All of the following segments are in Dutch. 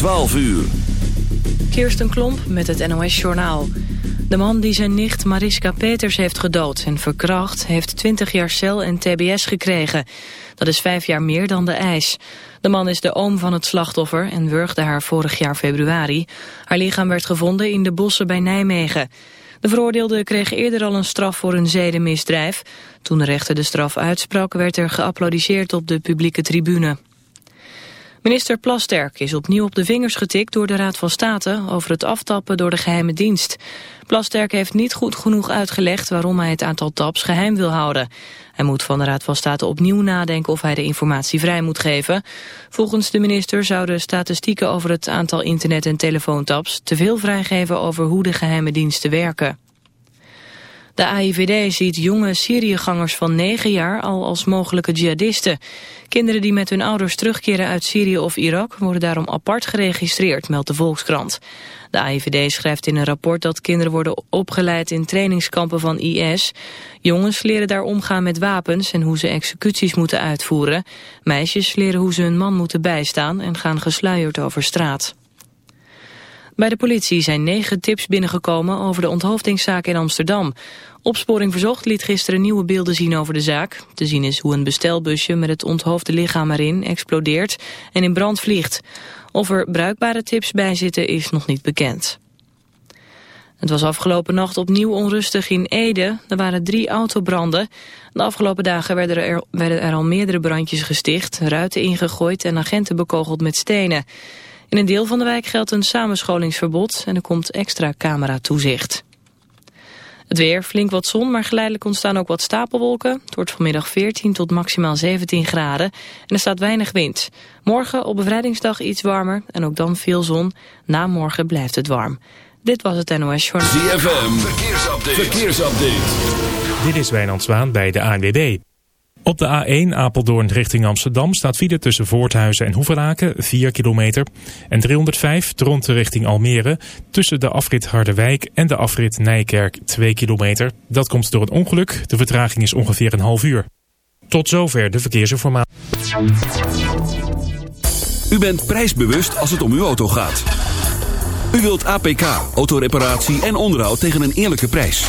12 uur. Kirsten Klomp met het NOS-journaal. De man die zijn nicht Mariska Peters heeft gedood en verkracht... heeft 20 jaar cel en tbs gekregen. Dat is vijf jaar meer dan de eis. De man is de oom van het slachtoffer en wurgde haar vorig jaar februari. Haar lichaam werd gevonden in de bossen bij Nijmegen. De veroordeelde kreeg eerder al een straf voor een zedenmisdrijf. Toen de rechter de straf uitsprak werd er geapplaudiseerd op de publieke tribune. Minister Plasterk is opnieuw op de vingers getikt door de Raad van State over het aftappen door de geheime dienst. Plasterk heeft niet goed genoeg uitgelegd waarom hij het aantal taps geheim wil houden. Hij moet van de Raad van State opnieuw nadenken of hij de informatie vrij moet geven. Volgens de minister zouden statistieken over het aantal internet- en telefoontaps te veel vrijgeven over hoe de geheime diensten werken. De AIVD ziet jonge Syriëgangers van 9 jaar al als mogelijke jihadisten. Kinderen die met hun ouders terugkeren uit Syrië of Irak worden daarom apart geregistreerd, meldt de Volkskrant. De AIVD schrijft in een rapport dat kinderen worden opgeleid in trainingskampen van IS. Jongens leren daar omgaan met wapens en hoe ze executies moeten uitvoeren. Meisjes leren hoe ze hun man moeten bijstaan en gaan gesluierd over straat. Bij de politie zijn negen tips binnengekomen over de onthoofdingszaak in Amsterdam. Opsporing Verzocht liet gisteren nieuwe beelden zien over de zaak. Te zien is hoe een bestelbusje met het onthoofde lichaam erin explodeert en in brand vliegt. Of er bruikbare tips bij zitten is nog niet bekend. Het was afgelopen nacht opnieuw onrustig in Ede. Er waren drie autobranden. De afgelopen dagen werden er, werden er al meerdere brandjes gesticht, ruiten ingegooid en agenten bekogeld met stenen. In een deel van de wijk geldt een samenscholingsverbod en er komt extra cameratoezicht. Het weer, flink wat zon, maar geleidelijk ontstaan ook wat stapelwolken. Het wordt vanmiddag 14 tot maximaal 17 graden en er staat weinig wind. Morgen op bevrijdingsdag iets warmer en ook dan veel zon. Na morgen blijft het warm. Dit was het NOS Journal. ZFM, verkeersupdate. verkeersupdate. Dit is Wijnand Zwaan bij de ANWB. Op de A1 Apeldoorn richting Amsterdam staat file tussen Voorthuizen en Hoevelaken 4 kilometer. En 305 Dronten richting Almere tussen de afrit Harderwijk en de afrit Nijkerk 2 kilometer. Dat komt door een ongeluk. De vertraging is ongeveer een half uur. Tot zover de verkeersinformatie. U bent prijsbewust als het om uw auto gaat. U wilt APK, autoreparatie en onderhoud tegen een eerlijke prijs.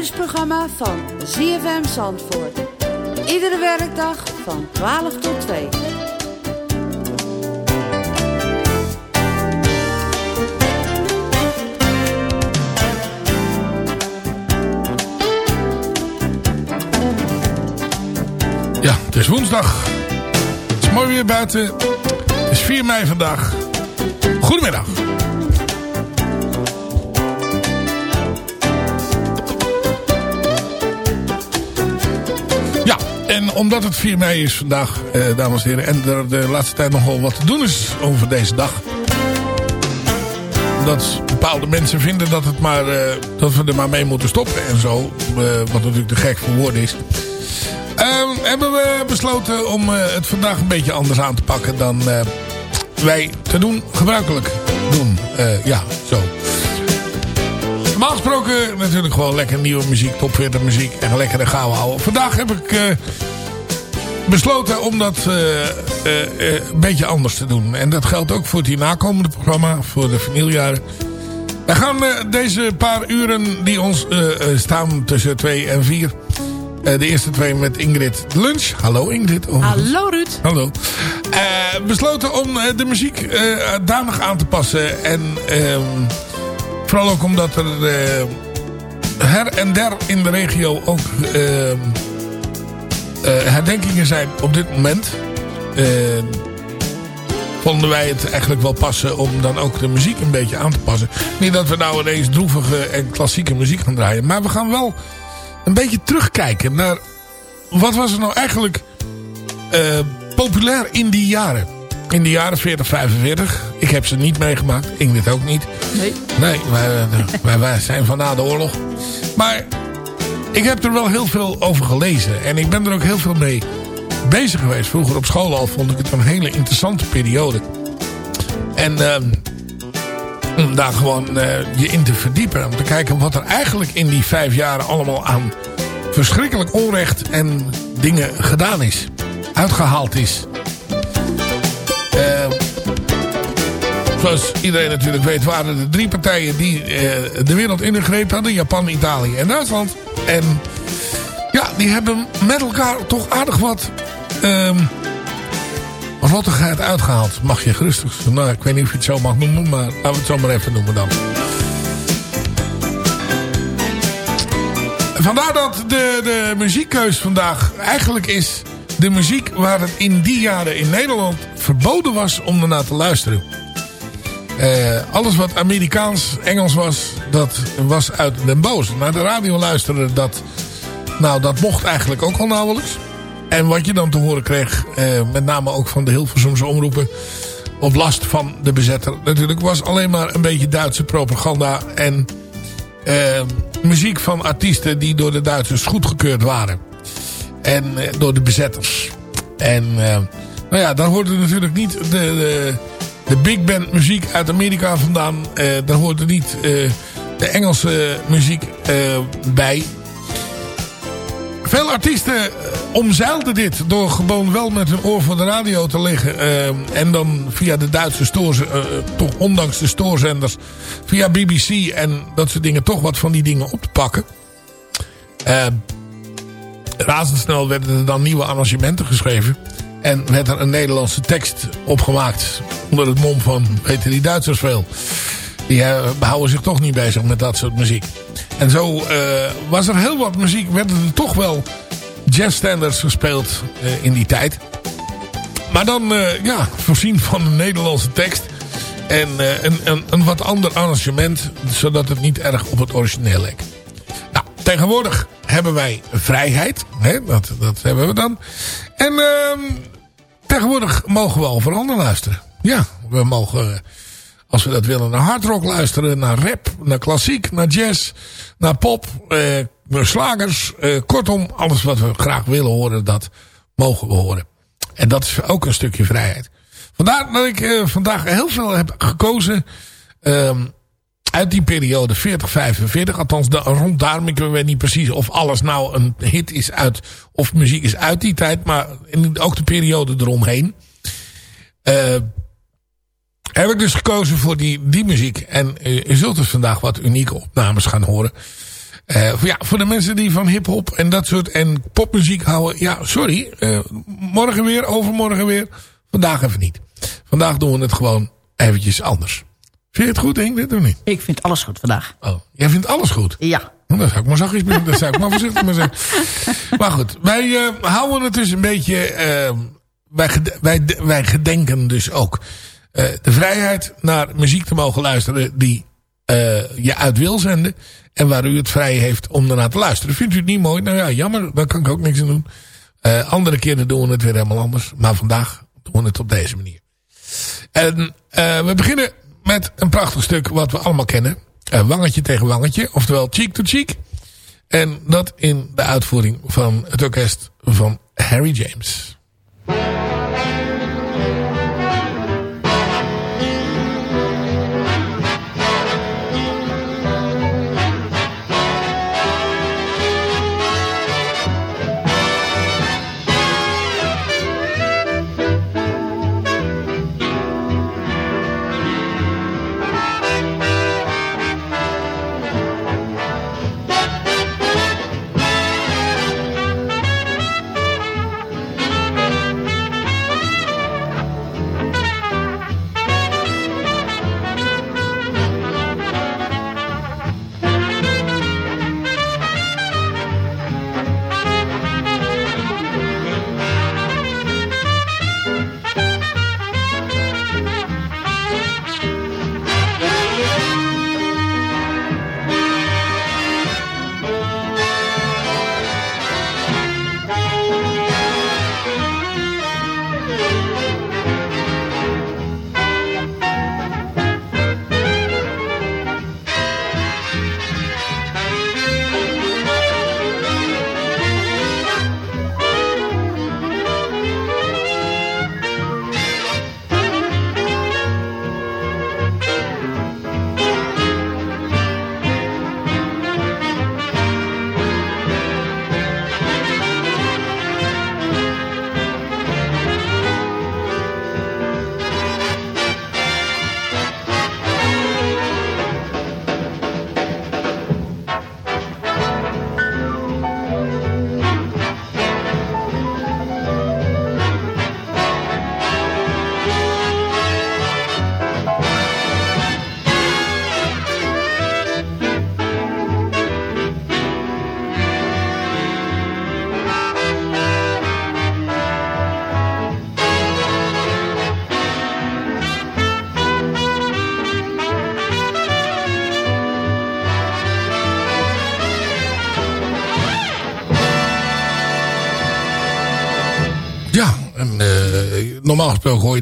Lunchprogramma van ZFM Zandvoort. Iedere werkdag van 12 tot 2. Ja, het is woensdag. Het is mooi weer buiten. Het is 4 mei vandaag. Goedemiddag. Omdat het 4 mei is vandaag, eh, dames en heren... en er de laatste tijd nogal wat te doen is over deze dag... dat bepaalde mensen vinden dat, het maar, eh, dat we er maar mee moeten stoppen en zo... eh, wat natuurlijk te gek voor woorden is... Ehm, hebben we besloten om eh, het vandaag een beetje anders aan te pakken dan eh, wij te doen gebruikelijk doen. Eh, ja, zo. Normaal gesproken natuurlijk gewoon lekker nieuwe muziek, top 40 muziek en lekkere gauw houden. Vandaag heb ik besloten om dat eh, eh, eh, een beetje anders te doen. En dat geldt ook voor het hiernakomende programma, voor de vinyljaren. We gaan deze paar uren die ons staan tussen 2 en 4... Eh, de eerste twee met Ingrid Lunch. Hallo Ingrid. overigens. Hallo Ruud. Hallo. Besloten om de muziek danig aan te passen. En ehm, vooral ook omdat er her en der in de regio ook ehm, eh, herdenkingen zijn op dit moment. Eh, vonden wij het eigenlijk wel passen om dan ook de muziek een beetje aan te passen. Niet dat we nou ineens droevige en klassieke muziek gaan draaien. Maar we gaan wel een beetje terugkijken naar... wat was er nou eigenlijk eh, populair in die jaren? In de jaren 40, 45. Ik heb ze niet meegemaakt. Ingrid ook niet. Nee. Nee, wij, wij, wij zijn van na de oorlog. Maar ik heb er wel heel veel over gelezen. En ik ben er ook heel veel mee bezig geweest. Vroeger op school al vond ik het een hele interessante periode. En ehm, om daar gewoon eh, je in te verdiepen. Om te kijken wat er eigenlijk in die vijf jaren allemaal aan verschrikkelijk onrecht en dingen gedaan is. Uitgehaald is. Eh, zoals iedereen natuurlijk weet waren er drie partijen die eh, de wereld ingegrepen hadden. Japan, Italië en Duitsland. En ja, die hebben met elkaar toch aardig wat ehm rottigheid uitgehaald. Mag je gerustig. Nou, ik weet niet of je het zo mag noemen, maar laten we het zo maar even noemen dan. Vandaar dat de, de muziekkeus vandaag eigenlijk is de muziek waar het in die jaren in Nederland verboden was om ernaar te luisteren. Eh, alles wat Amerikaans, Engels was, dat was uit den boze. Naar de radio luisteren, dat, nou, dat mocht eigenlijk ook al nauwelijks. En wat je dan te horen kreeg, eh, met name ook van de Hilversumse omroepen... op last van de bezetter natuurlijk... was alleen maar een beetje Duitse propaganda... en eh, muziek van artiesten die door de Duitsers goedgekeurd waren. En door de bezetters. En nou ja, daar hoorde natuurlijk niet de, de, de big band muziek uit Amerika vandaan. Eh daar hoorde niet eh, de Engelse muziek eh, bij. Veel artiesten omzeilden dit door gewoon wel met hun oor voor de radio te liggen. en dan via de Duitse stores, eh, toch ondanks de stoorzenders, via BBC en dat soort dingen, toch wat van die dingen op te pakken. Razendsnel werden er dan nieuwe arrangementen geschreven. En werd er een Nederlandse tekst opgemaakt. Onder het mom van, weten die Duitsers veel. Die eh, houden zich toch niet bezig met dat soort muziek. En zo eh, was er heel wat muziek. Werden er toch wel jazzstandards gespeeld eh, in die tijd. Maar dan, ja, voorzien van een Nederlandse tekst. En een, een, een wat ander arrangement. Zodat het niet erg op het origineel leek. Tegenwoordig hebben wij vrijheid. Dat, dat hebben we dan. En ehm, tegenwoordig mogen we overal naar luisteren. Ja, we mogen, eh, als we dat willen, naar hardrock luisteren. Naar rap, naar klassiek, naar jazz, naar pop, naar slagers. Eh, kortom, alles wat we graag willen horen, dat mogen we horen. En dat is ook een stukje vrijheid. Vandaar dat ik vandaag heel veel heb gekozen... ehm, uit die periode 40-45. Althans, de, rond daar. Ik weet niet precies of alles nou een hit is uit... of muziek is uit die tijd. Maar in, ook de periode eromheen. Eh, heb ik dus gekozen voor die, die muziek. En eh, je zult dus vandaag wat unieke opnames gaan horen. Eh, ja, voor de mensen die van hiphop en dat soort en popmuziek houden. Ja, sorry. morgen weer, overmorgen weer. Vandaag even niet. Vandaag doen we het gewoon eventjes anders. Vind je het goed, Ingrid, of niet? Ik vind alles goed vandaag. Oh, jij vindt alles goed? Ja. Nou, dat zou ik maar zachtjes doen. Dat zou ik maar voorzichtig maar zeggen. Maar goed, wij eh, houden het dus een beetje... eh, wij, wij, wij gedenken dus ook eh, de vrijheid naar muziek te mogen luisteren die je uit wil zenden. En waar u het vrij heeft om ernaar te luisteren. Vindt u het niet mooi? Nou ja, jammer. Daar kan ik ook niks aan doen. Andere keren doen we het weer helemaal anders. Maar vandaag doen we het op deze manier. En we beginnen met een prachtig stuk wat we allemaal kennen. Eh, wangetje tegen wangetje. Oftewel cheek to cheek. En dat in de uitvoering van het orkest van Harry James.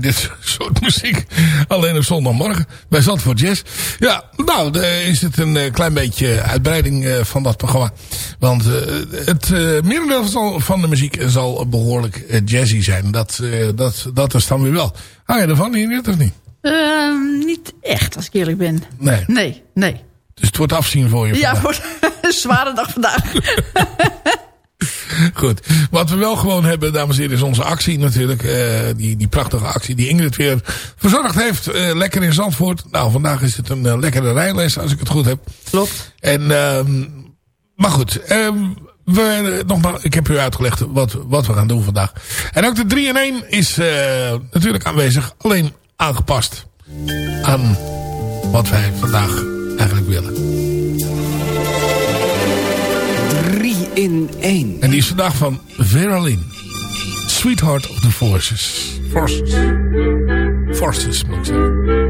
Je dit soort muziek alleen op zondagmorgen bij Zandvoort Jazz. Ja, nou, dan is het een eh, klein beetje uitbreiding eh, van dat programma. Want eh, het merendeel van- de muziek zal behoorlijk eh, jazzy zijn. Dat, dat, dat is dan weer wel. Hou je ervan, Ingrid, of niet? Ehm, niet echt, als ik eerlijk ben. Nee. Nee, nee. Dus het wordt afzien voor je Ja, wordt een zware dag vandaag. Goed. Wat we wel gewoon hebben, dames en heren, is onze actie natuurlijk. Eh, die, die prachtige actie die Ingrid weer verzorgd heeft. Eh, lekker in Zandvoort. Nou, vandaag is het een eh, lekkere rijles, als ik het goed heb. Klopt. En, ehm, maar goed. ehm, we, nogmaals, ik heb u uitgelegd wat, wat we gaan doen vandaag. En ook de 3 in 1 is natuurlijk aanwezig. Alleen aangepast aan wat wij vandaag eigenlijk willen. In 1. En die is vandaag van Vera Lynn. Sweetheart of the Forces. Forces. Forces, moet ik zeggen.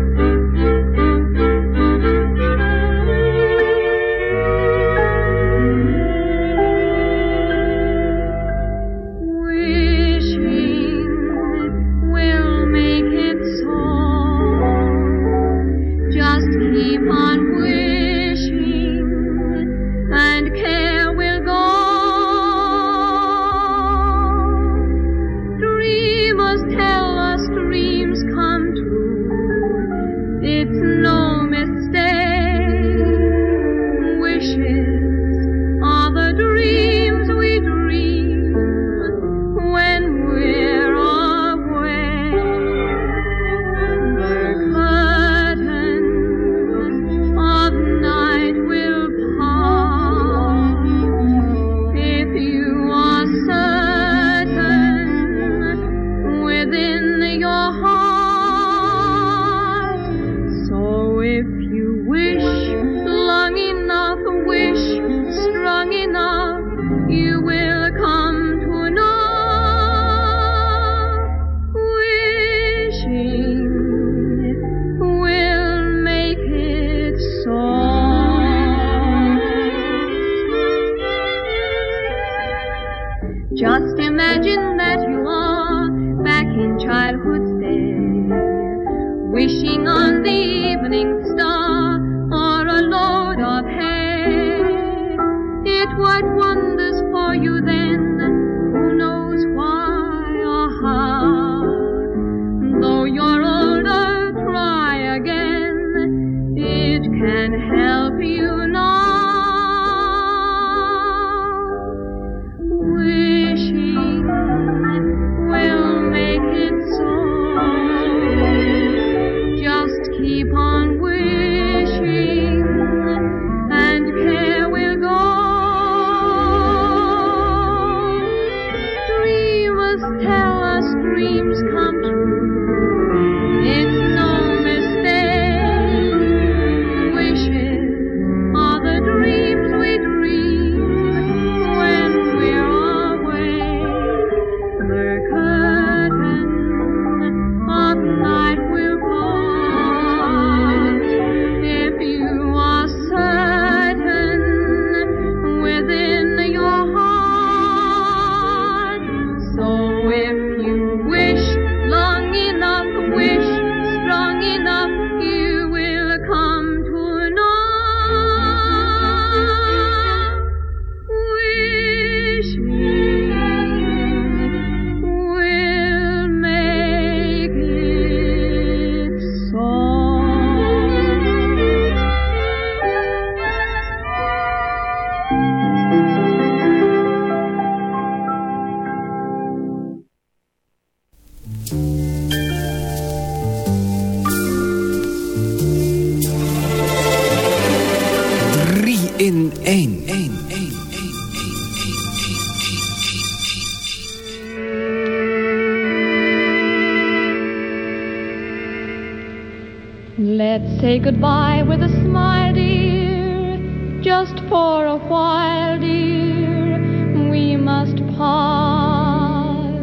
Just for a while, dear. We must part.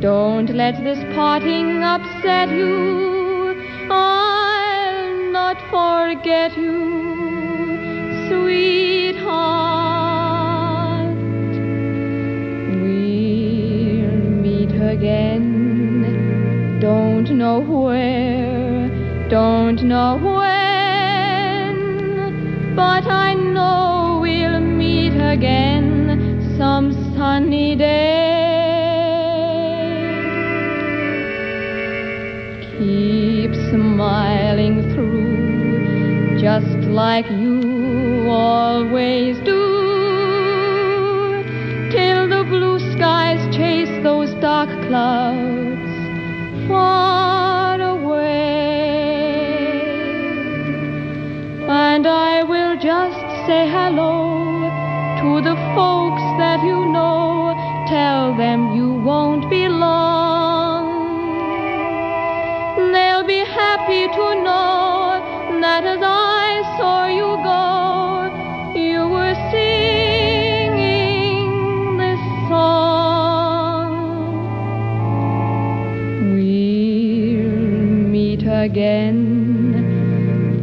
Don't let this parting upset you. I'll not forget you, sweetheart. We'll meet again. Don't know where, don't know again some sunny day. Keep smiling through, just like you always do,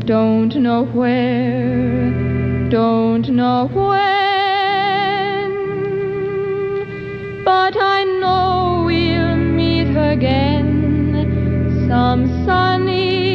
Don't know where, don't know when, but I know we'll meet again some sunny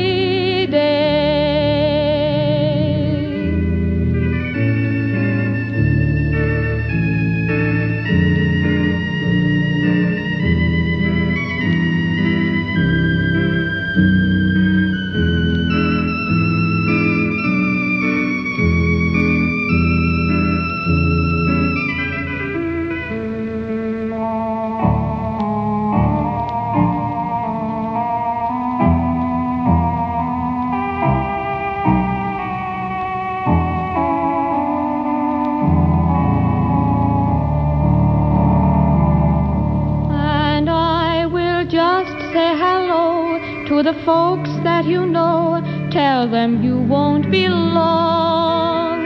folks that you know. Tell them you won't be long.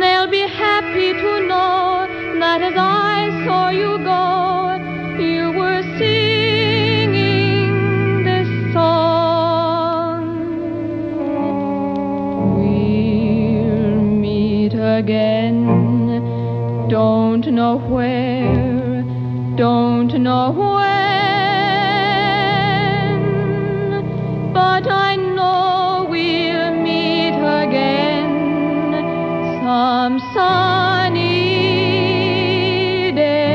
They'll be happy to know that as I saw you go, you were singing this song. We'll meet again. Don't know where, don't know when, but I know we'll meet again some sunny day.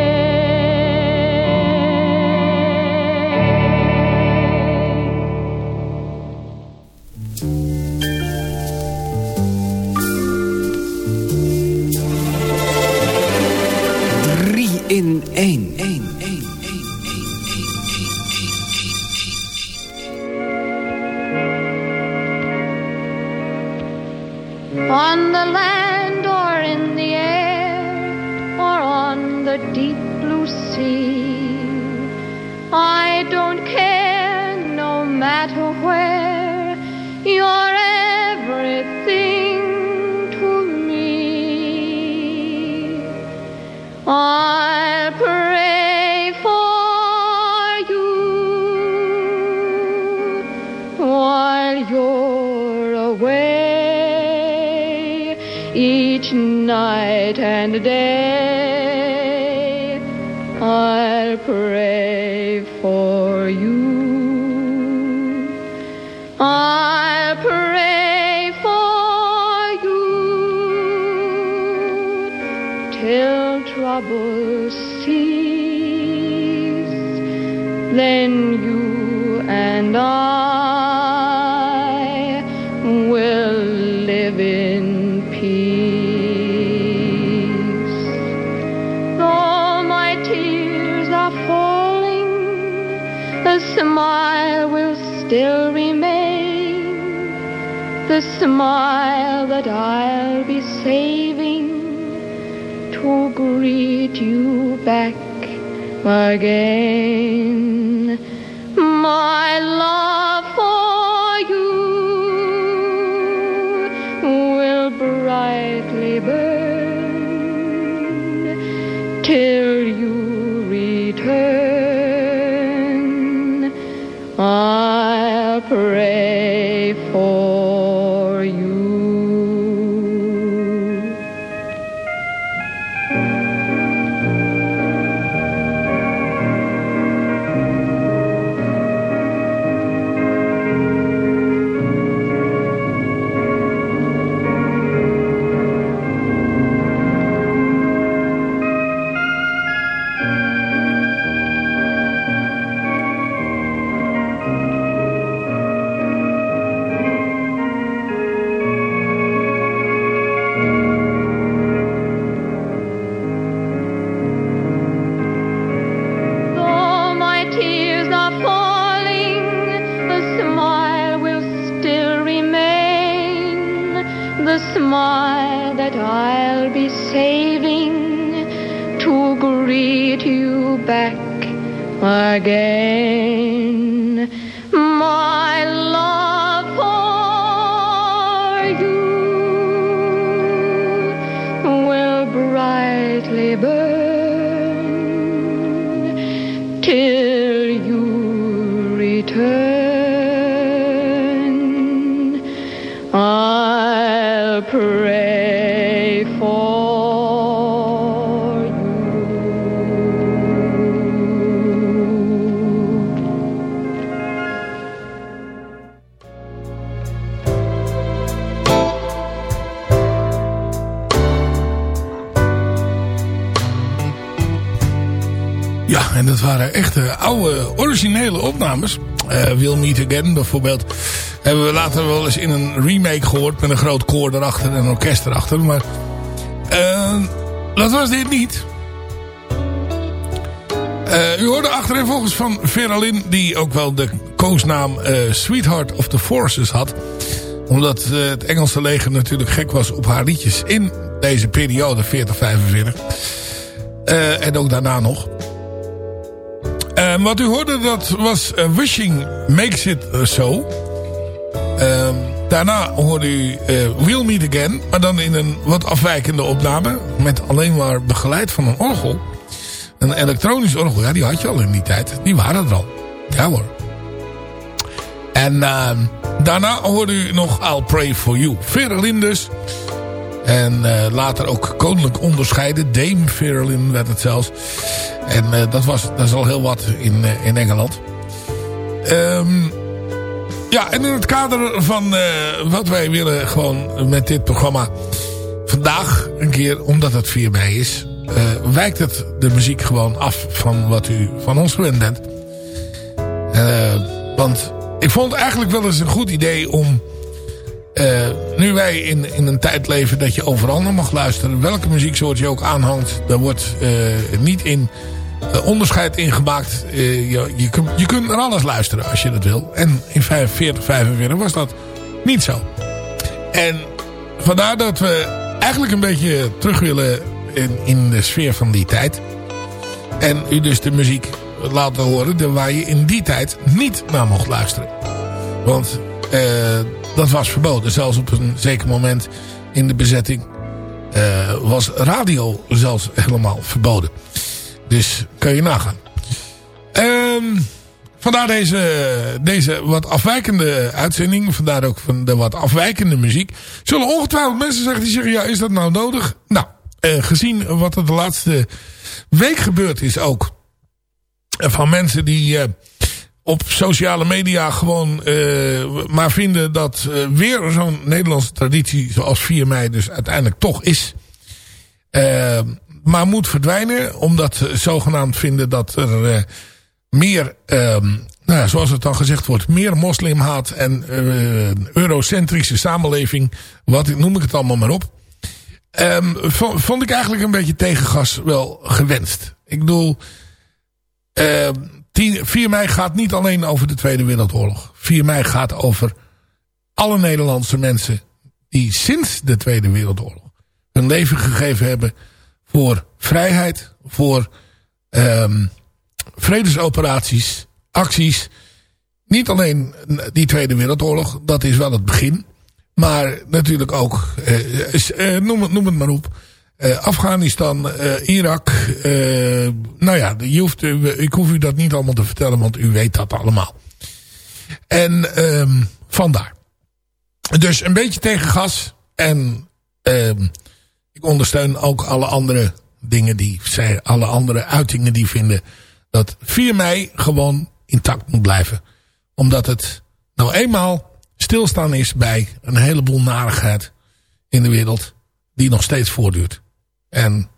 Three in één. We'll Meet Again bijvoorbeeld. Hebben we later wel eens in een remake gehoord. Met een groot koor erachter en een orkest erachter. Maar eh, dat was dit niet. Eh, u hoorde achterin volgens van Vera Lynn. Die ook wel de koosnaam eh, Sweetheart of the Forces had. Omdat eh, het Engelse leger natuurlijk gek was op haar liedjes. In deze periode 40-45. Eh, en ook daarna nog. En wat u hoorde, dat was eh, Wishing Makes It So. Ehm, daarna hoorde u eh, We'll Meet Again. Maar dan in een wat afwijkende opname. Met alleen maar begeleid van een orgel. Een elektronisch orgel. Ja, die had je al in die tijd. Die waren er al. Ja hoor. En ehm, daarna hoorde u nog I'll Pray For You. Vera. En eh, later ook koninklijk onderscheiden. Dame Verlin werd het zelfs. En eh, dat, was, dat is al heel wat in, eh, in Engeland. Ehm, ja, en in het kader van wat wij willen gewoon met dit programma... Vandaag een keer, omdat het 4 mei is... wijkt het de muziek gewoon af van wat u van ons gewend bent. Want ik vond eigenlijk wel eens een goed idee om... Uh, nu wij in, in een tijd leven dat je overal naar mag luisteren. Welke muzieksoort je ook aanhangt. Daar wordt uh, niet in uh, onderscheid in gemaakt. je, je, je kunt naar alles luisteren als je dat wil. En in 45, 45 was dat niet zo. En vandaar dat we eigenlijk een beetje terug willen in, in de sfeer van die tijd. En u dus de muziek laten horen waar je in die tijd niet naar mocht luisteren. Want eh, dat was verboden. Zelfs op een zeker moment in de bezetting eh, was radio zelfs helemaal verboden. Dus kun je nagaan. Ehm, vandaar deze, deze wat afwijkende uitzending. Vandaar ook van de wat afwijkende muziek. Zullen ongetwijfeld mensen zeggen die zeggen... ja, is dat nou nodig? Nou, eh, gezien wat er de laatste week gebeurd is ook... eh, van mensen die... op sociale media gewoon eh, maar vinden dat eh, weer zo'n Nederlandse traditie zoals 4 mei dus uiteindelijk toch is. Eh, maar moet verdwijnen omdat zogenaamd vinden dat er meer, ehm, nou ja, zoals het dan gezegd wordt, meer moslimhaat en eurocentrische samenleving, wat noem ik het allemaal maar op. Ehm, vo- vond ik eigenlijk een beetje tegengas wel gewenst. Ik bedoel, ehm, 10 4 mei gaat niet alleen over de Tweede Wereldoorlog. 4 mei gaat over alle Nederlandse mensen die sinds de Tweede Wereldoorlog hun leven gegeven hebben voor vrijheid, voor ehm, vredesoperaties, acties. Niet alleen die Tweede Wereldoorlog, dat is wel het begin. Maar natuurlijk ook, eh, eh, noem, noem het maar op. Eh, Afghanistan, eh, Irak. eh, nou ja, ik hoef u dat niet allemaal te vertellen, want u weet dat allemaal. En ehm, vandaar. Dus een beetje tegen gas. En ehm, ik ondersteun ook alle andere dingen die zij, alle andere uitingen die vinden dat 4 mei gewoon intact moet blijven. Omdat het nou eenmaal stilstaan is bij een heleboel narigheid in de wereld die nog steeds voortduurt. En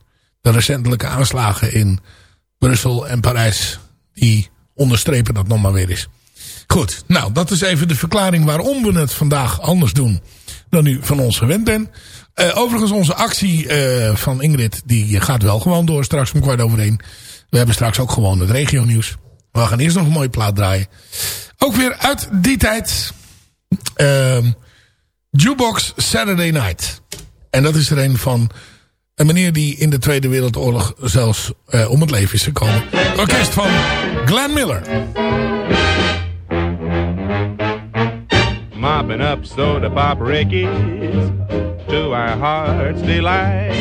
de recentelijke aanslagen in Brussel en Parijs die onderstrepen dat nog maar weer eens. Goed, nou dat is even de verklaring waarom we het vandaag anders doen dan u van ons gewend bent. Eh, overigens onze actie eh, van Ingrid die gaat wel gewoon door straks om kwart over één. We hebben straks ook gewoon het regio nieuws. We gaan eerst nog een mooie plaat draaien. Ook weer uit die tijd. Ehm Jukebox Saturday Night. En dat is er een van een meneer die in de Tweede Wereldoorlog zelfs eh, om het leven is gekomen. Orkest van Glenn Miller. mopping up soda pop rickies to our heart's delight.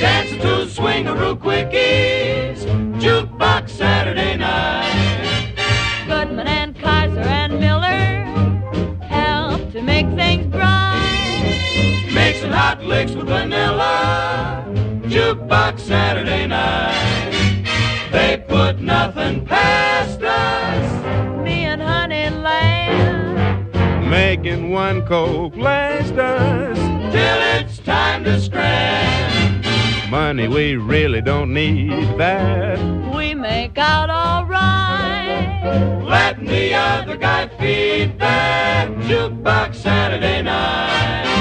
Dancing to swingaroo quickies, jukebox Saturday night. Hot licks with vanilla, jukebox Saturday night. They put nothing past us, Me and Honey Lamb, making one coke last us till it's time to scram. Money, we really don't need that. we make out alright. Let the other guy feed that jukebox Saturday night.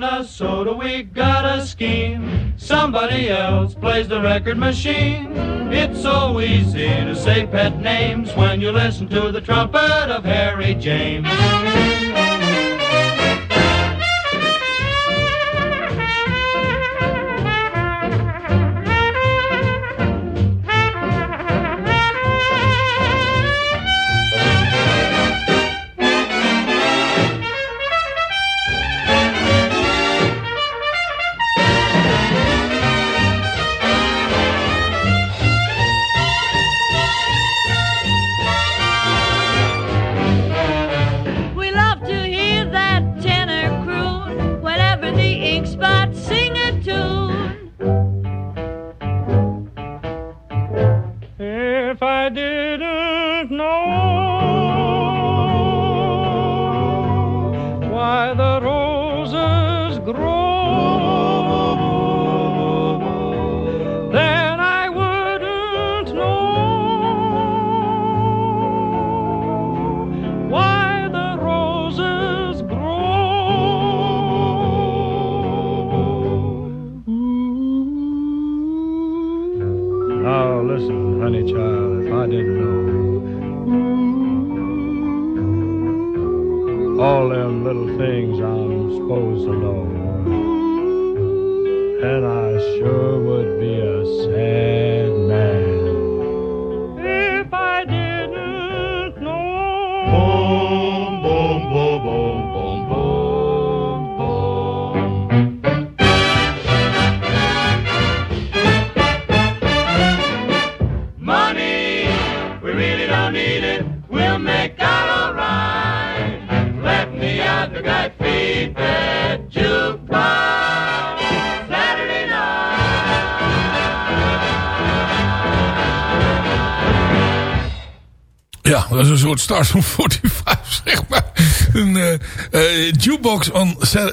After sipping a soda, we got a scheme. Somebody else plays the record machine. It's so easy to say pet names when you listen to the trumpet of Harry James.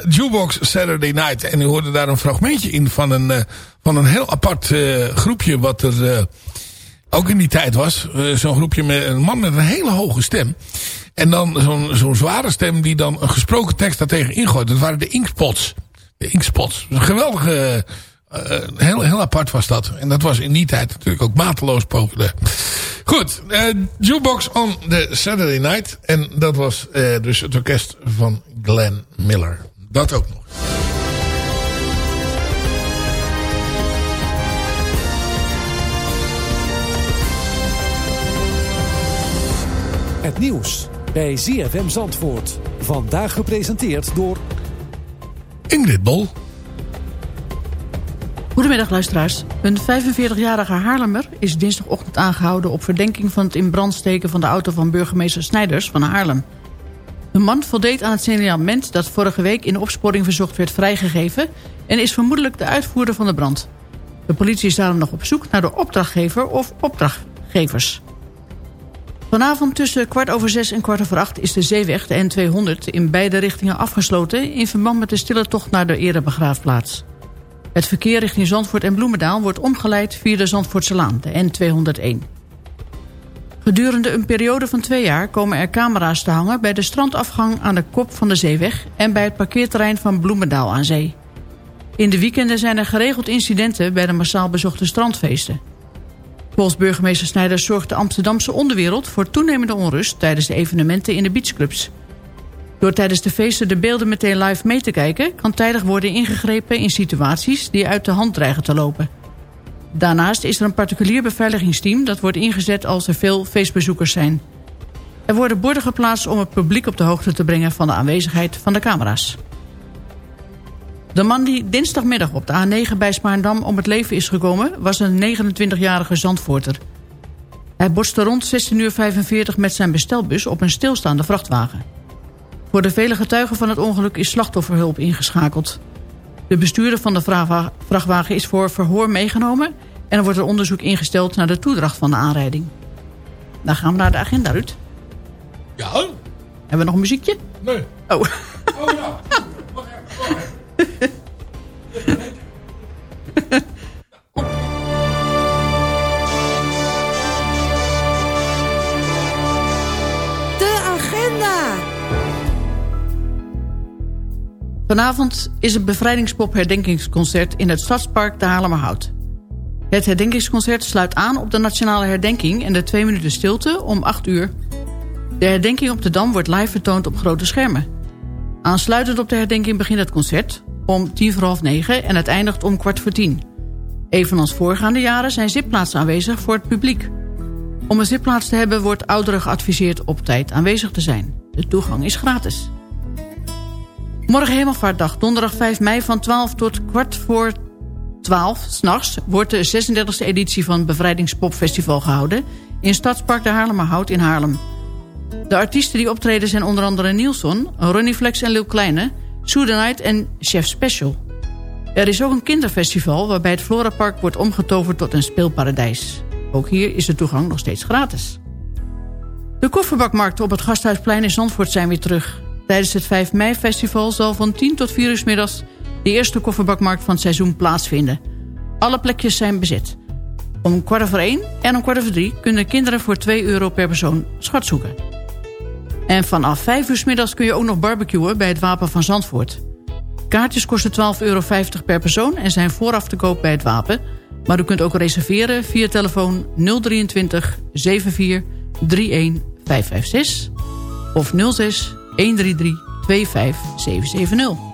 Jukebox, Saturday Night. En u hoorde daar een fragmentje in van een, eh, van een heel apart eh, groepje... wat er eh, ook in die tijd was. Zo'n groepje met een man met een hele hoge stem. En dan zo'n zo'n zware stem die dan een gesproken tekst daartegen ingooit. Dat waren de Inkspots. De Inkspots. Een geweldige... eh, heel, heel apart was dat. En dat was in die tijd natuurlijk ook mateloos populair. Goed, eh Jukebox on the Saturday Night. En dat was eh, dus het orkest van Glenn Miller. Dat ook nog. Het nieuws bij ZFM Zandvoort. Vandaag gepresenteerd door... Ingrid Bol. Goedemiddag luisteraars. Een 45-jarige Haarlemmer is dinsdagochtend aangehouden... op verdenking van het in brand steken van de auto van burgemeester Snijders van Haarlem. De man voldeed aan het signalement dat vorige week in opsporing verzocht werd vrijgegeven... en is vermoedelijk de uitvoerder van de brand. De politie is daarom nog op zoek naar de opdrachtgever of opdrachtgevers. Vanavond tussen kwart over zes en kwart over acht is de zeeweg, de N200, in beide richtingen afgesloten... in verband met de stille tocht naar de erebegraafplaats. Het verkeer richting Zandvoort en Bloemendaal wordt omgeleid via de Zandvoortse Laan, de N201. Gedurende een periode van twee jaar komen er camera's te hangen... bij de strandafgang aan de kop van de zeeweg... en bij het parkeerterrein van Bloemendaal aan zee. In de weekenden zijn er geregeld incidenten... bij de massaal bezochte strandfeesten. Volgens burgemeester Snijders zorgt de Amsterdamse onderwereld... voor toenemende onrust tijdens de evenementen in de beachclubs. Door tijdens de feesten de beelden meteen live mee te kijken... kan tijdig worden ingegrepen in situaties die uit de hand dreigen te lopen. Daarnaast is er een particulier beveiligingsteam... dat wordt ingezet als er veel feestbezoekers zijn. Er worden borden geplaatst om het publiek op de hoogte te brengen... van de aanwezigheid van de camera's. De man die dinsdagmiddag op de A9 bij Spaarndam om het leven is gekomen... was een 29-jarige Zandvoorter. Hij botste rond 16.45 uur met zijn bestelbus op een stilstaande vrachtwagen. Voor de vele getuigen van het ongeluk is slachtofferhulp ingeschakeld. De bestuurder van de vrachtwa- vrachtwagen is voor verhoor meegenomen... en er wordt een onderzoek ingesteld naar de toedracht van de aanrijding. Dan gaan we naar de agenda, Ruud. Ja. Hebben we nog een muziekje? Nee. Oh. Oh ja. Vanavond is het bevrijdingspop herdenkingsconcert in het Stadspark de Haarlemmerhout. Het herdenkingsconcert sluit aan op de nationale herdenking en de twee minuten stilte om 8 uur. De herdenking op de Dam wordt live vertoond op grote schermen. Aansluitend op de herdenking begint het concert om tien voor half negen en het eindigt om kwart voor tien. Evenals voorgaande jaren zijn zitplaatsen aanwezig voor het publiek. Om een zitplaats te hebben wordt ouderen geadviseerd op tijd aanwezig te zijn. De toegang is gratis. Morgen Hemelvaartdag, donderdag 5 mei van 12 tot kwart voor 12 s'nachts... wordt de 36e editie van het Bevrijdingspopfestival gehouden... in Stadspark de Haarlemmerhout in Haarlem. De artiesten die optreden zijn onder andere Nielson, Ronnie Flex en Lil Kleine... Night en Chef Special. Er is ook een kinderfestival waarbij het Florapark wordt omgetoverd tot een speelparadijs. Ook hier is de toegang nog steeds gratis. De kofferbakmarkten op het Gasthuisplein in Zandvoort zijn weer terug. Tijdens het 5 mei festival zal van 10 tot 4 uur middags... de eerste kofferbakmarkt van het seizoen plaatsvinden. Alle plekjes zijn bezet. Om kwart over 1 en om kwart over 3 kunnen kinderen voor 2 euro per persoon schat zoeken. En vanaf 5 uur middags kun je ook nog barbecuen bij het Wapen van Zandvoort. Kaartjes kosten 12,50 euro per persoon en zijn vooraf te koop bij het Wapen. Maar u kunt ook reserveren via telefoon 023 74 31 556 of 06 133 25770.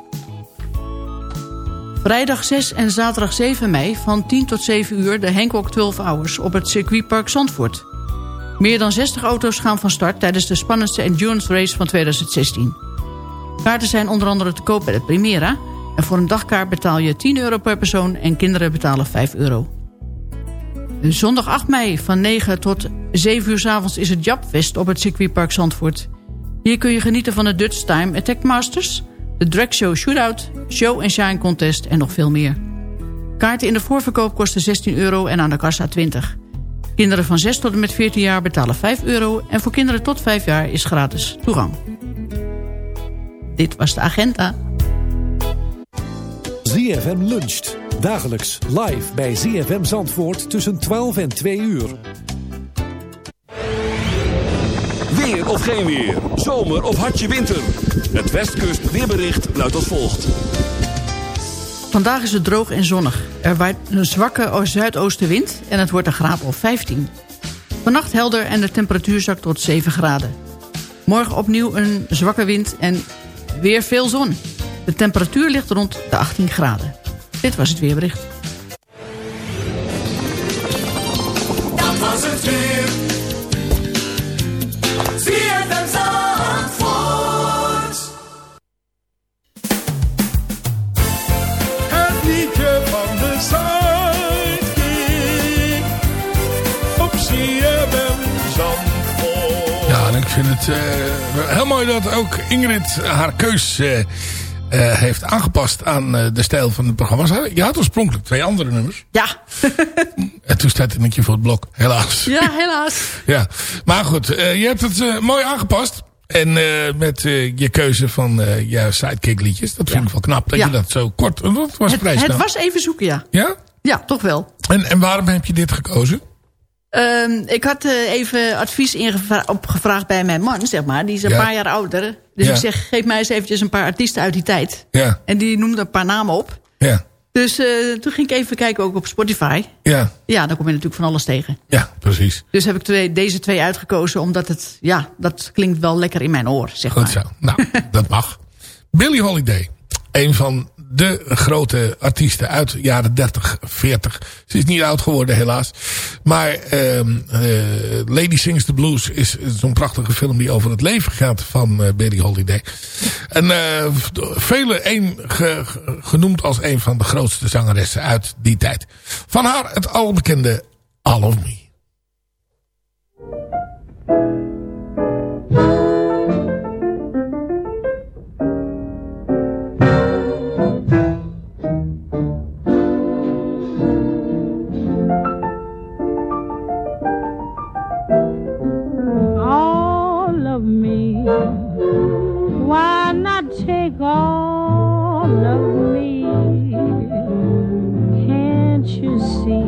Vrijdag 6 en zaterdag 7 mei van 10 tot 7 uur de Hancock 12 Hours op het circuitpark Zandvoort. Meer dan 60 auto's gaan van start tijdens de spannendste endurance race van 2016. Kaarten zijn onder andere te koop bij de Primera... en voor een dagkaart betaal je 10 euro per persoon en kinderen betalen 5 euro. Zondag 8 mei van 9 tot 7 uur s avonds is het Japfest op het circuitpark Zandvoort. Hier kun je genieten van de Dutch Time Attack Masters... de Drag Show Shootout, Show and Shine Contest en nog veel meer. Kaarten in de voorverkoop kosten 16 euro en aan de kassa 20. Kinderen van 6 tot en met 14 jaar betalen 5 euro... en voor kinderen tot 5 jaar is gratis toegang. Dit was de agenda. ZFM luncht. Dagelijks live bij ZFM Zandvoort tussen 12 en 2 uur. Weer of geen weer. Zomer of hartje winter. Het Westkust weerbericht luidt als volgt. Vandaag is het droog en zonnig. Er waait een zwakke zuidoostenwind en het wordt een graad of 15. Vannacht helder en de temperatuur zakt tot 7 graden. Morgen opnieuw een zwakke wind en weer veel zon. De temperatuur ligt rond de 18 graden. Dit was het weerbericht. Dat was het weer. Vind het eh, heel mooi dat ook Ingrid haar keus eh, eh, heeft aangepast aan de stijl van het programma. Je had oorspronkelijk twee andere nummers. Ja. En toen staat het netje voor het blok, helaas. Ja, helaas. Ja, maar goed, je hebt het mooi aangepast. En met je keuze van je sidekick liedjes. Dat vind ik wel knap dat Ja. je dat zo kort... Was Het, prijs het was even zoeken, ja. Ja? Ja, toch wel. En, en waarom heb je dit gekozen? Ehm, ik had eh, even advies opgevraagd bij mijn man, zeg maar. Die is een Ja. paar jaar ouder. Dus Ja. ik zeg, geef mij eens eventjes een paar artiesten uit die tijd. Ja, En die noemde een paar namen op. ja, Dus eh, toen ging ik even kijken ook op Spotify. ja, Ja, dan kom je natuurlijk van alles tegen. ja, precies. Dus heb ik twee, deze twee uitgekozen, omdat het, ja, dat klinkt wel lekker in mijn oor, zeg Goed maar. zo. Nou, dat mag. Billie Holiday. Een van de grote artiesten uit de jaren 30, 40. Ze is niet oud geworden helaas. Maar ehm eh, Lady Sings the Blues is zo'n prachtige film die over het leven gaat van eh, Billie Holiday. En eh velen een ge- ge- genoemd als een van de grootste zangeressen uit die tijd. Van haar het albekende All of Me. Take all of me? Can't you see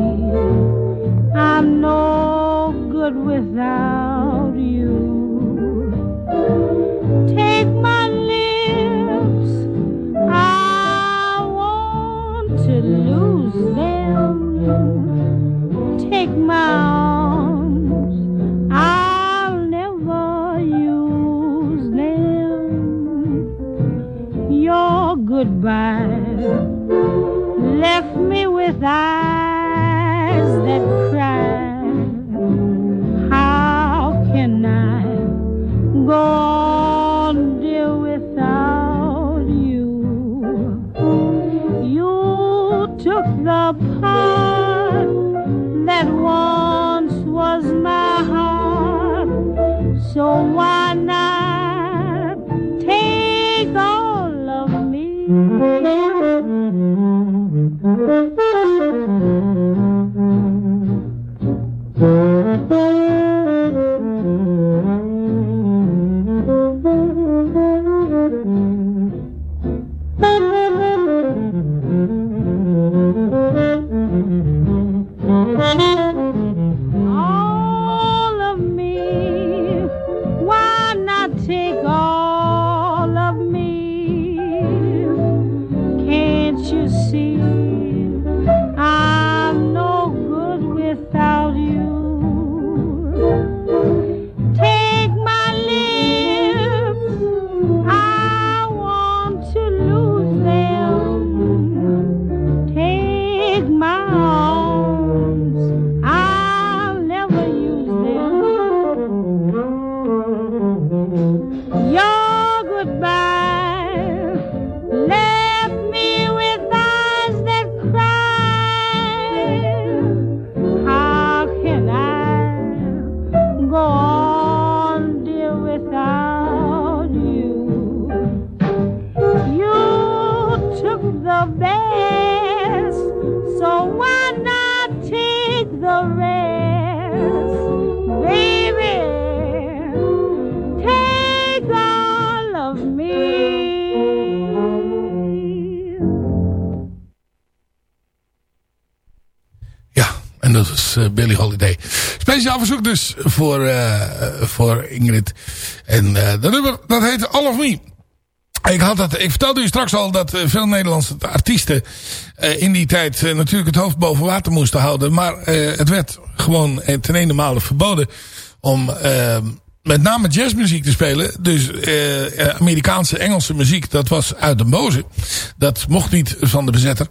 I'm no good without you? Take my lips, I want to lose them. Best, so why not take the rest, baby? Take all of me. En dat is eh, Billy Holiday. Speciaal verzoek dus voor, eh, voor Ingrid. En eh, dat nummer, dat heet All of Me. Ik, had dat, ik vertelde u straks al dat eh, veel Nederlandse artiesten eh, in die tijd eh, natuurlijk het hoofd boven water moesten houden. Maar het werd gewoon ten ene male verboden om eh, met name jazzmuziek te spelen. Dus Amerikaanse, Engelse muziek, dat was uit de boze. Dat mocht niet van de bezetter.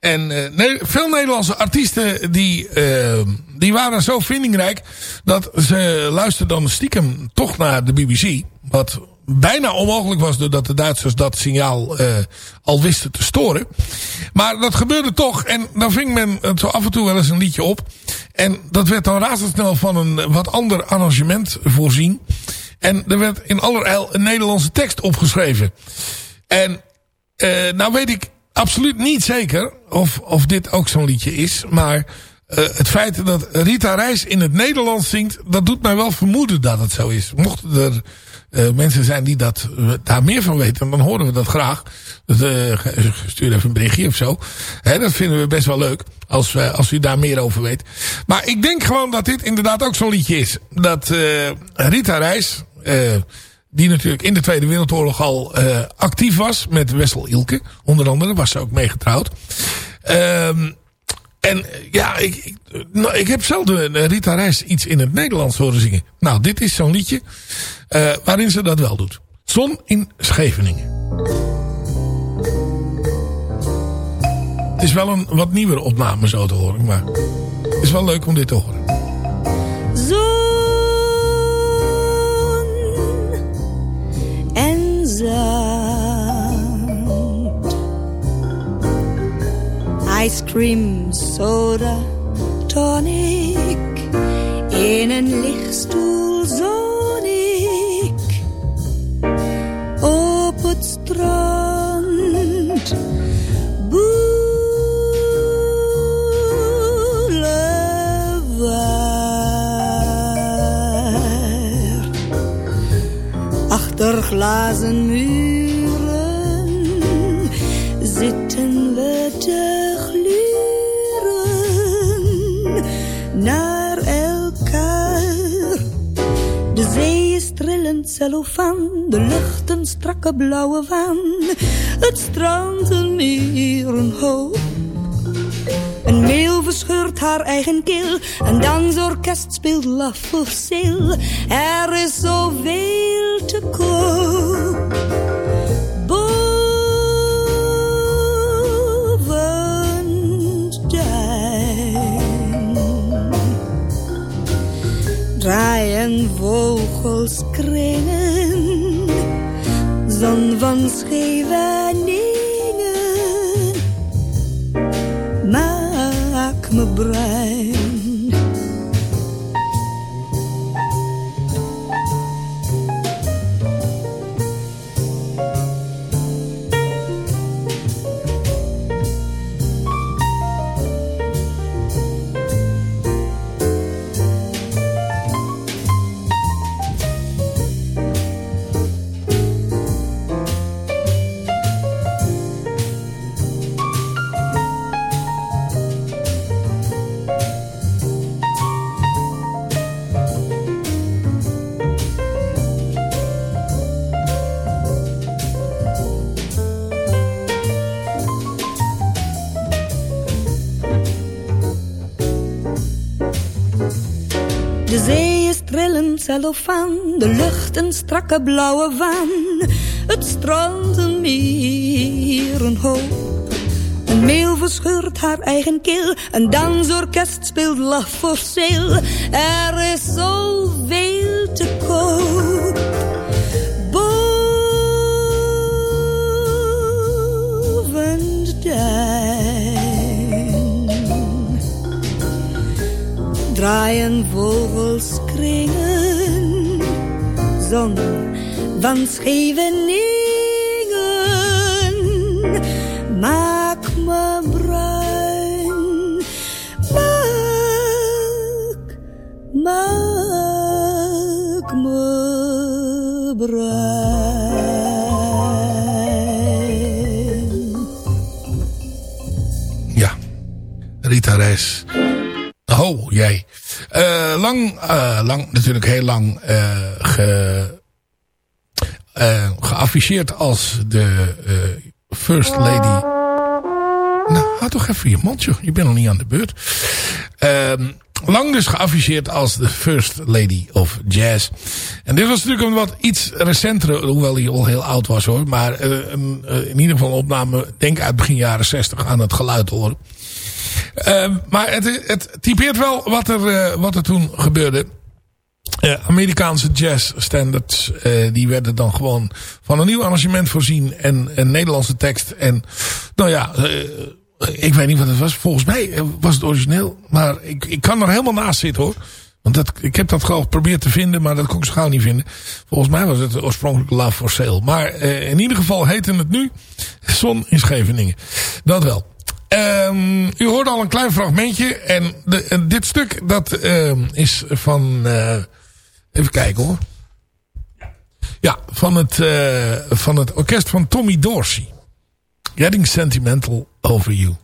En veel Nederlandse artiesten die, eh, die waren zo vindingrijk dat ze luisterden dan stiekem toch naar de BBC. Wat bijna onmogelijk was doordat de Duitsers dat signaal eh, al wisten te storen. Maar dat gebeurde toch en dan ving men het zo af en toe wel eens een liedje op. En dat werd dan razendsnel van een wat ander arrangement voorzien. En er werd in allerijl een Nederlandse tekst opgeschreven. En eh, nou weet ik absoluut niet zeker of, of dit ook zo'n liedje is. Maar eh, het feit dat Rita Reis in het Nederlands zingt... dat doet mij wel vermoeden dat het zo is. Mochten er eh, mensen zijn die dat, eh, daar meer van weten... dan horen we dat graag. Dus, stuur even een berichtje of zo. Hè, dat vinden we best wel leuk. Als, we, als u daar meer over weet. Maar ik denk gewoon dat dit inderdaad ook zo'n liedje is. Dat Rita Reis... die natuurlijk in de Tweede Wereldoorlog al actief was met Wessel Ilke. Onder andere was ze ook meegetrouwd. Ehm en eh, ja, ik, ik, nou, ik heb zelden eh, Rita Reis iets in het Nederlands horen zingen. Nou, dit is zo'n liedje eh, waarin ze dat wel doet. Zon in Scheveningen. Het is wel een wat nieuwere opname zo te horen, maar het is wel leuk om dit te horen. en zand. Ice cream, soda, tonic. In een lichtstoel ik. Op het strand. Boulevard. Achter glazen muren is trillend cellofaan, de lucht een strakke blauwe waan. Het strand een meer een hoop. Een meeuw verscheurt haar eigen keel. Een dansorkest speelt La Forceel. Er is zoveel te koop. Draaien vogels kringen. Zon van Scheveningen maak me bruin. de lucht een strakke blauwe waan. Het strand een meer, een hoop. Een meel verscheurt haar eigen keel, een dansorkest speelt laf voor zeel. Er is zoveel te koop. Boven de duin draaien vogels kringen Zon van Scheveningen, maak me bruin. Maak, maak me bruin. Ja, Rita Reis. Oh, jij. Eh, lang, eh, lang, natuurlijk heel lang eh, ge, eh, geafficheerd als de eh, First Lady. Nou, houd toch even je mond, joh. Je bent nog niet aan de beurt. Ehm, lang dus geafficheerd als de First Lady of Jazz. En dit was natuurlijk een wat iets recentere, hoewel hij al heel oud was hoor. Maar eh, in ieder geval een opname, denk uit begin jaren 60 aan het geluid horen. Uh, maar het, het typeert wel wat er, wat er toen gebeurde. Uh, Amerikaanse jazz standards, die werden dan gewoon van een nieuw arrangement voorzien. En een Nederlandse tekst. En nou ja, ik weet niet wat het was. Volgens mij was het origineel. Maar ik, ik kan er helemaal naast zitten hoor. Want dat, ik heb dat gewoon geprobeerd te vinden, maar dat kon ik zo gauw niet vinden. Volgens mij was het oorspronkelijk Love for Sale. Maar in ieder geval heette het nu Zon in Scheveningen. Dat wel. Um, u hoorde al een klein fragmentje. En, de, en dit stuk dat um, is van... even kijken hoor. Ja, van het, uh, van het orkest van Tommy Dorsey. Getting Sentimental Over You.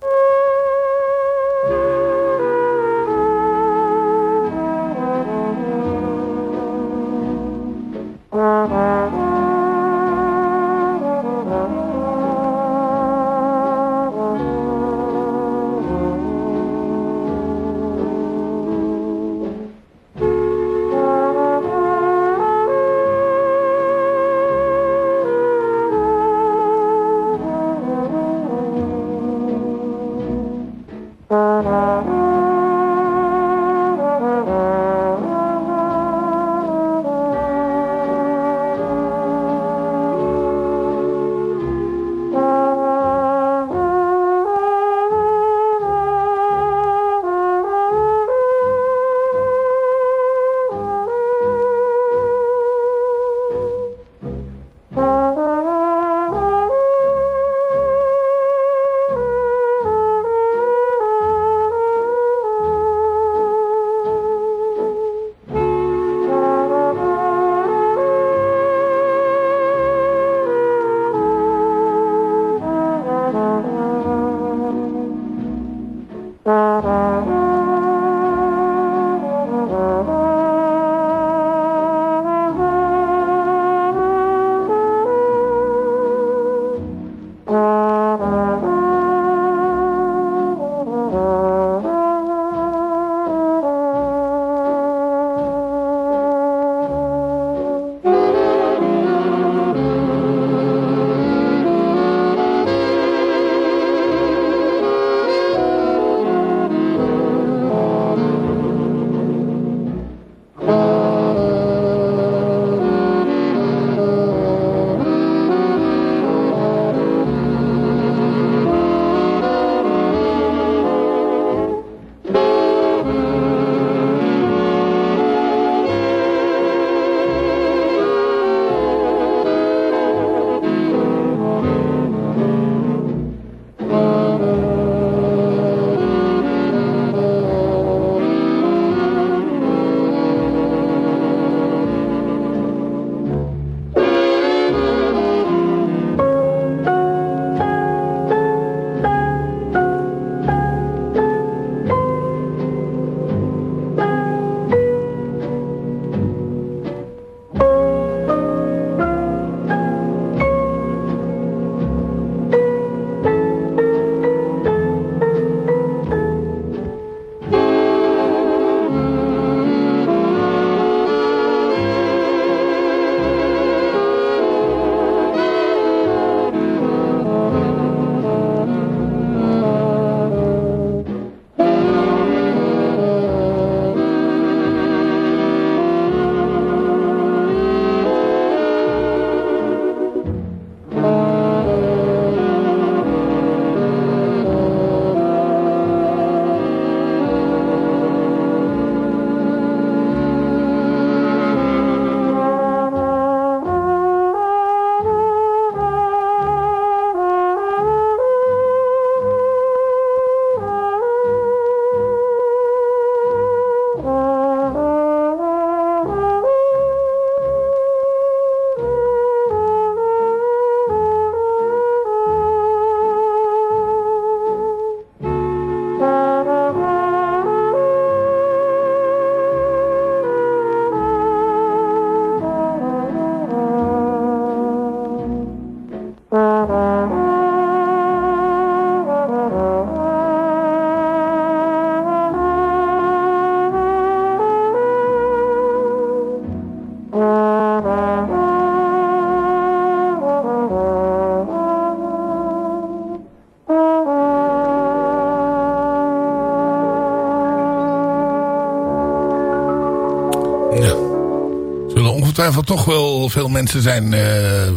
Ongetwijfeld toch wel veel mensen zijn eh,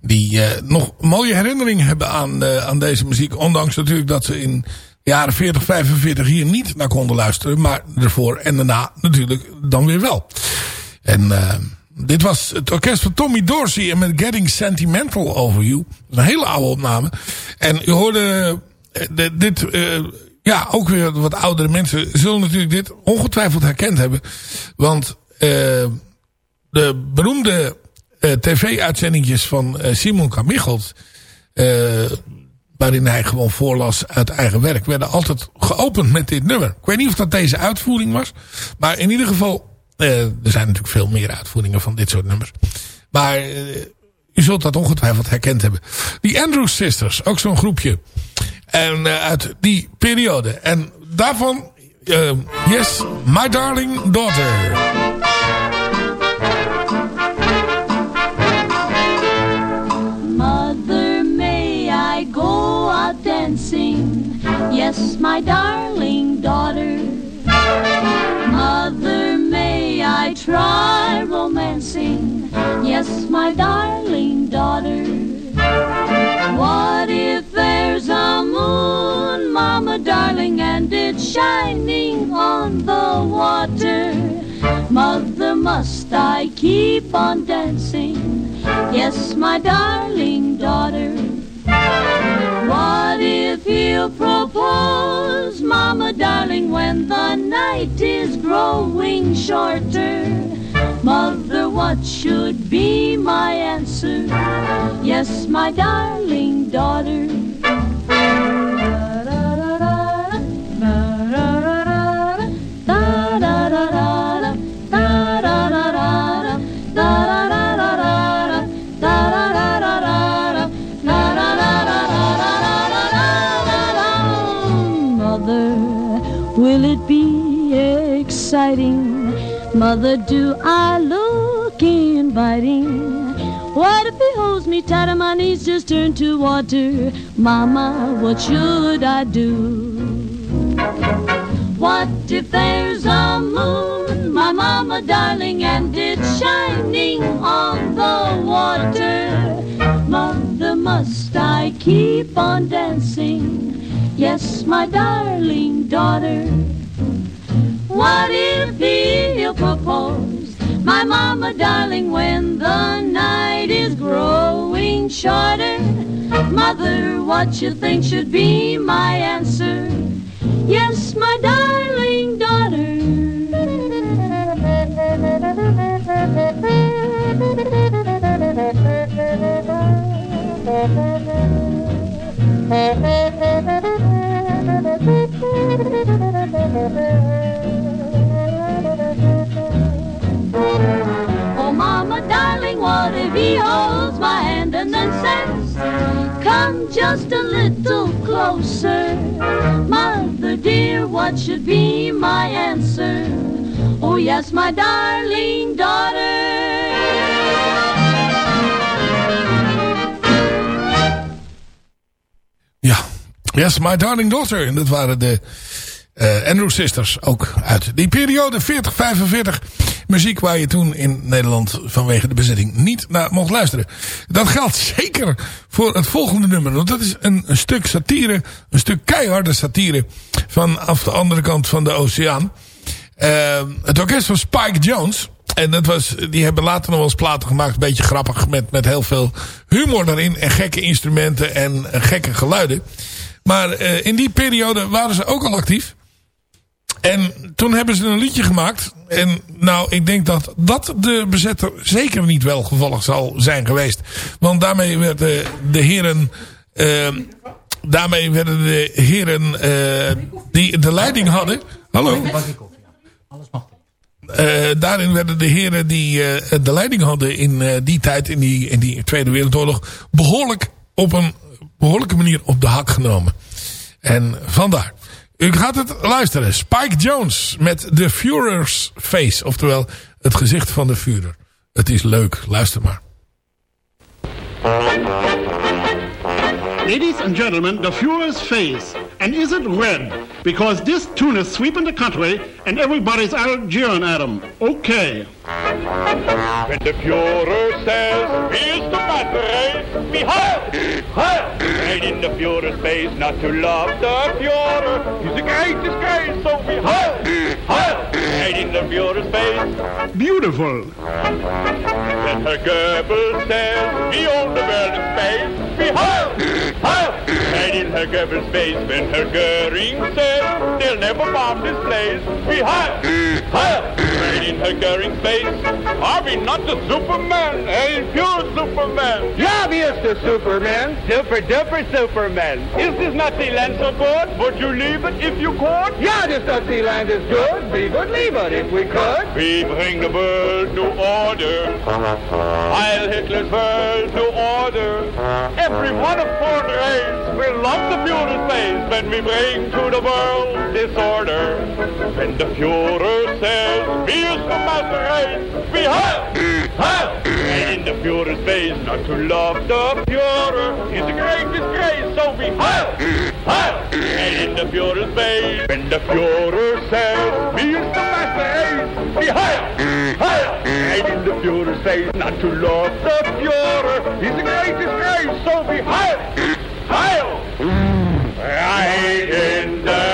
die eh, nog mooie herinneringen hebben aan, eh, aan deze muziek. Ondanks natuurlijk dat ze in jaren 40, 45 hier niet naar konden luisteren. Maar ervoor en daarna natuurlijk dan weer wel. En dit was het orkest van Tommy Dorsey en met Getting Sentimental Over You. Dat is een hele oude opname. En u hoorde de- dit... ja, ook weer wat oudere mensen zullen natuurlijk dit ongetwijfeld herkend hebben. Want de beroemde eh, tv-uitzendingjes van eh, Simon Kamichelt... eh, waarin hij gewoon voorlas uit eigen werk... werden altijd geopend met dit nummer. Ik weet niet of dat deze uitvoering was. Maar in ieder geval... er zijn natuurlijk veel meer uitvoeringen van dit soort nummers. Maar u zult dat ongetwijfeld herkend hebben. Die Andrews Sisters, ook zo'n groepje. En uit die periode. En daarvan... yes, My Darling Daughter. Yes, my darling daughter. Mother, may I try romancing? Yes, my darling daughter. What if there's a moon, mama darling, and it's shining on the water? Mother, must I keep on dancing? Yes, my darling daughter. What if you propose, mama darling, when the night is growing shorter? Mother, what should be my answer? Yes, my darling daughter. Mother, will it be exciting? Mother, do I look inviting? What if he holds me tight and my knees just turn to water? Mama, what should I do? What if there's a moon, my mama darling, and it's shining on the water? Mother, must I keep on dancing? Yes, my darling daughter. What if he'll propose, my mama darling, when the night is growing shorter? Mother, what you think should be my answer? Yes, my darling Oh, mama, darling, what if he holds my hand and then says, Come just a little closer. Mother dear, what should be my answer? Oh, yes, my darling daughter. Yes, My Darling Daughter. En dat waren de eh, Andrew Sisters ook uit die periode 40-45. Muziek waar je toen in Nederland vanwege de bezetting niet naar mocht luisteren. Dat geldt zeker voor het volgende nummer. Want dat is een, stuk satire, een stuk keiharde satire vanaf de andere kant van de oceaan. Uh, het orkest van Spike Jones. En dat was, die hebben later nog wel eens platen gemaakt. Een beetje grappig. Met, met heel veel humor daarin. En gekke instrumenten en uh, gekke geluiden. Maar uh, in die periode waren ze ook al actief. En toen hebben ze een liedje gemaakt. En nou, ik denk dat dat de bezetter zeker niet welgevallig zal zijn geweest. Want daarmee werden de heren... Uh, daarmee werden de heren uh, die de leiding hadden... Hallo? Uh, daarin werden de heren die uh, de leiding hadden in uh, die tijd, in die, in die Tweede Wereldoorlog, behoorlijk op een behoorlijke manier op de hak genomen. En vandaar. U gaat het luisteren. Spike Jones met The Führer's Face. Oftewel het gezicht van de Führer. Het is leuk. Luister maar. Ladies and gentlemen, the Führer's face. And is it red? Because this tune is sweeping the country and everybody's out jeering at him. Okay. When the Führer says, here's the battery, we heil, heil. Right in the Führer's face, not to love the Führer. He's a great disgrace, so we heil, heil. Right in the Führer's face. Beautiful. When Herr Goebbels says, we own the world in space, we heil, heil. Right in Herr Goebbels' face. When Herr Goering says, they'll never bomb this place, we heil, heil. Right in Herr Goering's face. Are we not the Superman? Hey, pure Superman. Yeah, we is the Superman. Super duper Superman. Is this Nazi land so good? Would you leave it if you could? Yeah, this Nazi land is good. We would leave if we could. We bring the world to order. Heil Hitler's world to order. Every one of foreign race will love the Führer's face when we bring to the world disorder. When the Führer says, here's the master race, we heil, heil. And in the Führer's face, not to love the Führer is a great disgrace, so we heil. And in the Führer's face, when the Führer says, here's the master race, we heil, heil. And in the Führer's face, not to love the Führer is a great disgrace, so we heil, heil. Right in the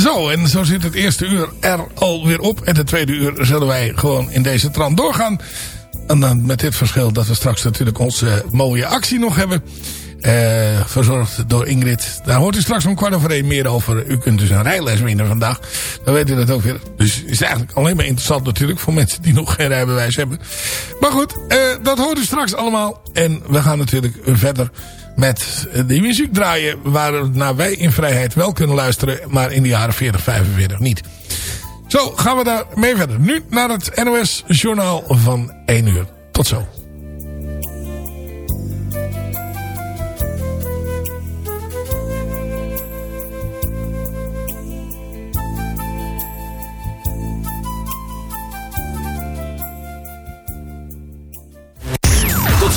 Zo, en zo zit het eerste uur er alweer op. En de tweede uur zullen wij gewoon in deze trant doorgaan. En dan met dit verschil dat we straks natuurlijk onze mooie actie nog hebben. Eh, verzorgd door Ingrid. Daar hoort u straks om kwart over één meer over. U kunt dus een rijles winnen vandaag. Dan weet u dat ook weer. Dus is eigenlijk alleen maar interessant natuurlijk voor mensen die nog geen rijbewijs hebben. Maar goed, eh, dat hoort u straks allemaal. En we gaan natuurlijk verder met de muziek draaien. Waar naar wij in vrijheid wel kunnen luisteren. Maar in de jaren 40, 45 niet. Zo, gaan we daar mee verder. Nu naar het NOS journaal van 1 uur. Tot zo.